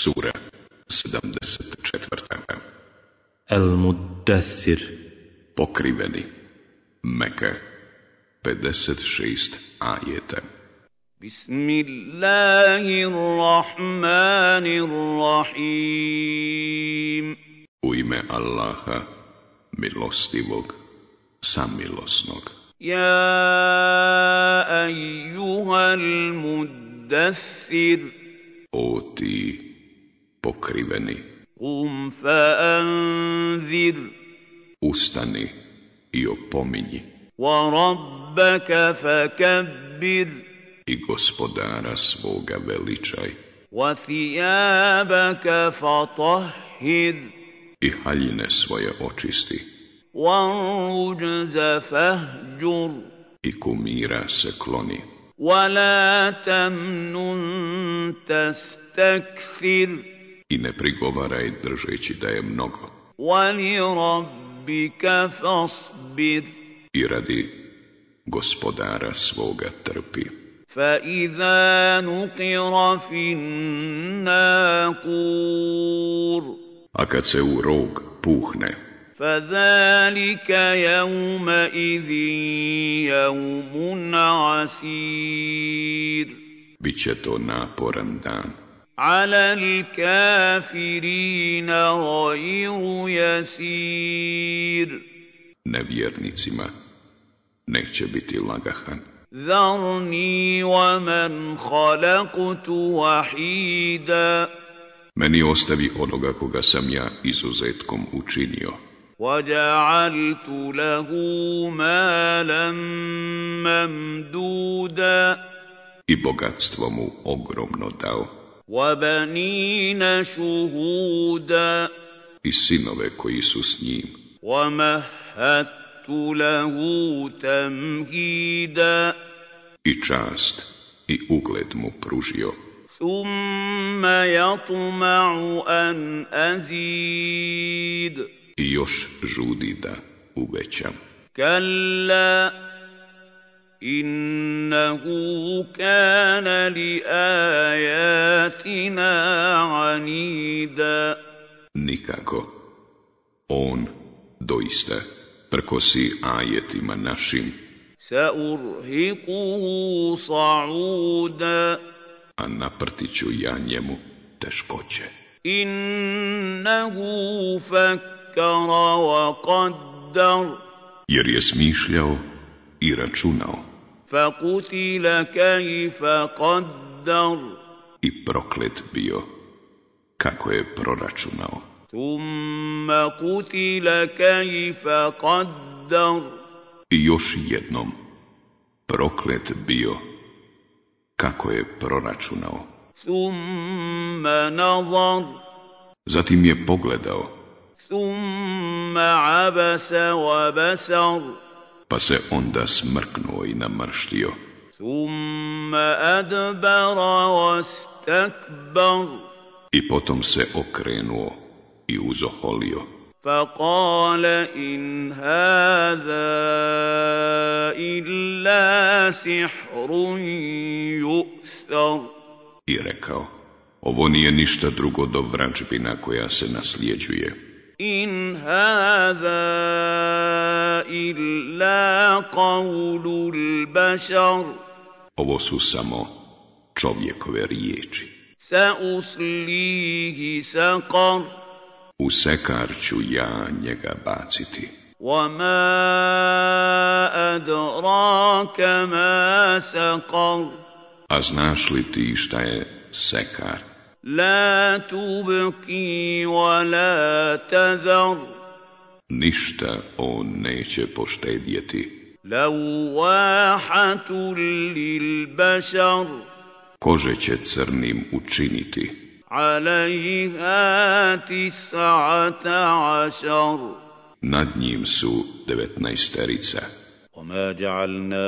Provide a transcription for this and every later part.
Sura 74. Al-Muddathir. Pokriveni. Meke 56 ajeta. Bismillahirrahmanirrahim. U ime Allaha, milostivog, samilosnog. Ja ayyuhal muddathir O ti pokriveni. Kum fa'anzir. Ustani i opominji. Wa rabbaka fakabbir. I gospodara svoga veličaj. Wa thijabaka fatahhir. I haljine svoje očisti. Wa rujza fahjur. I kumira se kloni. ولا تمنن تستكثر I ne prigovaraj držeći da je mnogo. وَلِرَبِّكَ فَاصْبِرْ I radi gospodara svoga trpi. فَإِذَا نُقِرَ فِي النَّاقُورِ A kad se u rog puhne, فذلك يومئذ يوم عسير Biće to naporan dan. على الكافرين غير يسير Nevjernicima neće biti lagahan. ذرني ومن خلقت وحيدا Meni ostavi onoga koga sam ja izuzetkom učinio. وجعلت له مالا ممدودا I bogatstvo mu ogromno dao. وبنين شهودا I sinove koji su s njim. ومهدت له تمهيدا I čast i ugled mu pružio. ثم يطمع أن أزيد I još žudi da uvećam. كلا إنه كان لآياتنا عنيدا Nikako. On doista prkosi ajetima našim, سأرهقه صعودا a naprtit ću ja njemu teškoće. إنه فكر وقدر Jer je smišljao i računao فقتل كيف قدر i proklet bio kako je proračunao. ثم قتل كيف قدر I još jednom proklet bio kako je proračunao. ثم نظر Zatim je pogledao, ثم عبس وبسر pa se onda smrknuo i namrštio. ثم أدبر واستكبر I potom se okrenuo i uzoholio. فقال إن هذا إلا سحر يؤثر I rekao, ovo nije ništa drugo do vrađbina koja se nasljeđuje. إن هذا إلا قول البشر Ovo su samo čovjekove riječi. سأصليه سقر U sekar ću ja njega baciti. وما أدراك ما سقر A znaš li ti šta je sekar? لا تبقي ولا تذر Ništa on neće poštedjeti. لواحة للبشر Kože će crnim učiniti. عليها تسعة عشر Nad njim su devetnaesterica. وما جعلنا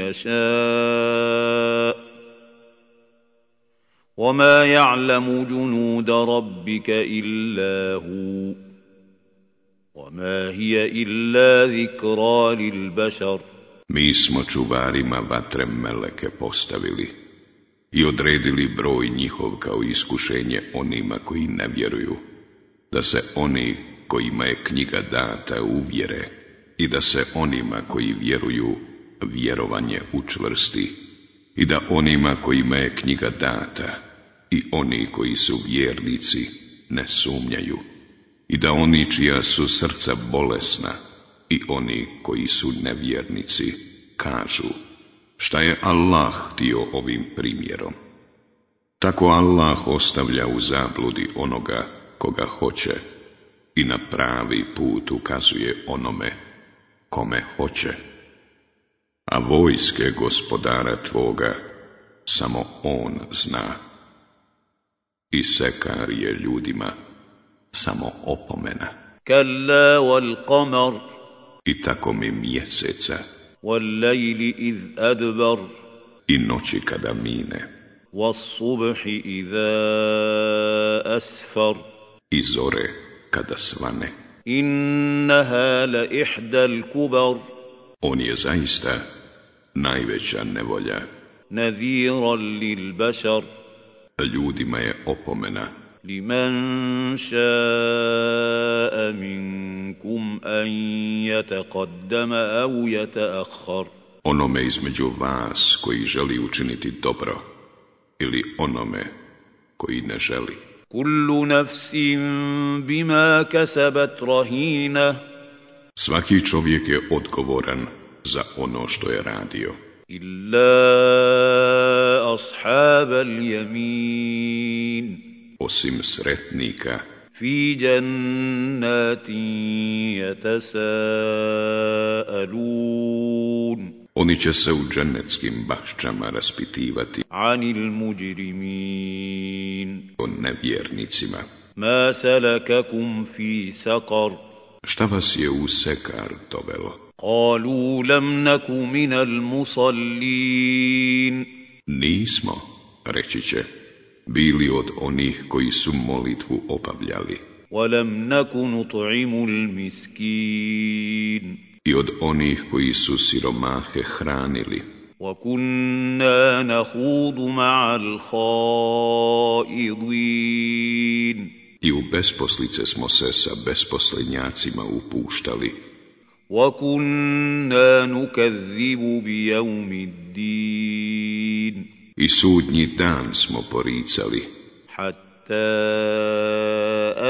يشاء وما يعلم جنود ربك الا هو وما هي الا ذكرى للبشر Mi smo čuvarima vatre meleke postavili i odredili broj njihov kao iskušenje onima koji ne vjeruju, da se oni kojima je knjiga data uvjere i da se onima koji vjeruju vjerovanje učvrsti i da onima kojima je knjiga data i oni koji su vjernici ne sumnjaju i da oni čija su srca bolesna i oni koji su nevjernici kažu šta je Allah htio ovim primjerom. Tako Allah ostavlja u zabludi onoga koga hoće i na pravi put ukazuje onome kome hoće a vojske gospodara tvoga samo on zna. I sekar je ljudima samo opomena. Kalla wal qamar. I tako mi mjeseca. Wal lejli iz adbar. I noći kada mine. Was subhi iza asfar. I zore kada svane. Innaha la ihdal kubar. On je zaista najveća nevolja. Nadhiran lil bashar. Ljudima je opomena. Liman ša'a minkum an yataqaddama aw yata'akhkhar. Onome između vas koji želi učiniti dobro ili onome koji ne želi. Kullu nafsin bima kasabat rahina. Svaki čovjek je odgovoran za ono što je radio. Illa ashabal jamin. Osim sretnika. Fi jannati jatasaalun. Oni će se u džennetskim bašćama raspitivati. Anil muđirimin. O nevjernicima. Ma salakakum fi sakar. Šta vas je u sekar dovelo? قالوا لم نك من المصلين Nismo, reći će, bili od onih koji su molitvu obavljali ولم نك نطعم المسكين i od onih koji su siromahe hranili وكنا نخوض مع الخائضين i u besposlice smo se sa besposlenjacima upuštali وكنا نكذب بيوم الدين i sudnji dan smo poricali حتى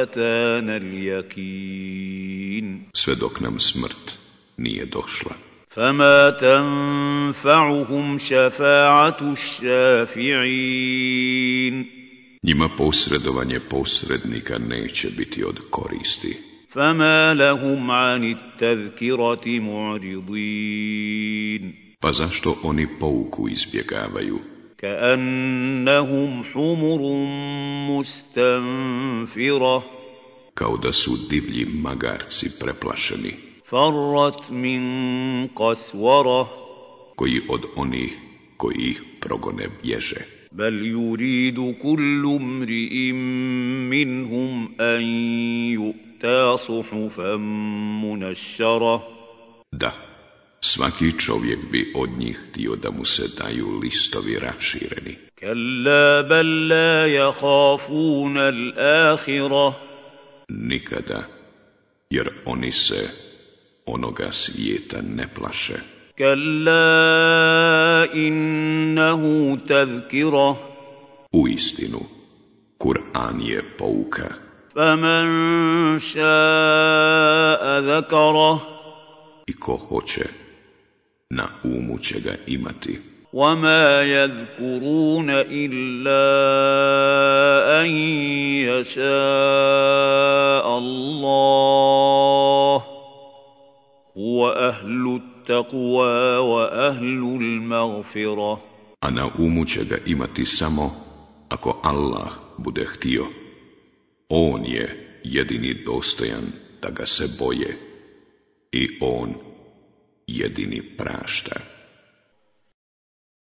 اتانا اليقين sve dok nam smrt nije došla. فما تنفعهم شفاعه الشافعين Njima posredovanje posrednika neće biti od koristi. فما لهم عن التذكره معرضين Pa zašto oni pouku izbjegavaju? كانهم حمر مستنفره Kao da su divlji magarci preplašeni, فرت من قسوره koji od onih koji ih progone bježe. بل يريد كل امرئ منهم ان ta suhufan munashara. Da, svaki čovjek bi od njih htio da mu se daju listovi rašireni. Kalla bal la al -akhira. Nikada, jer oni se onoga svijeta ne plaše. Kalla innahu tazkira. U istinu, Kur'an je pouka. فمن شاء ذكره. I ko hoće وما يذكرون الا ان يشاء الله. هو أهل التقوى واهل المغفره. أنا umu će ga imati samo ako Allah On je jedini dostojan da ga se boje i on jedini prašta.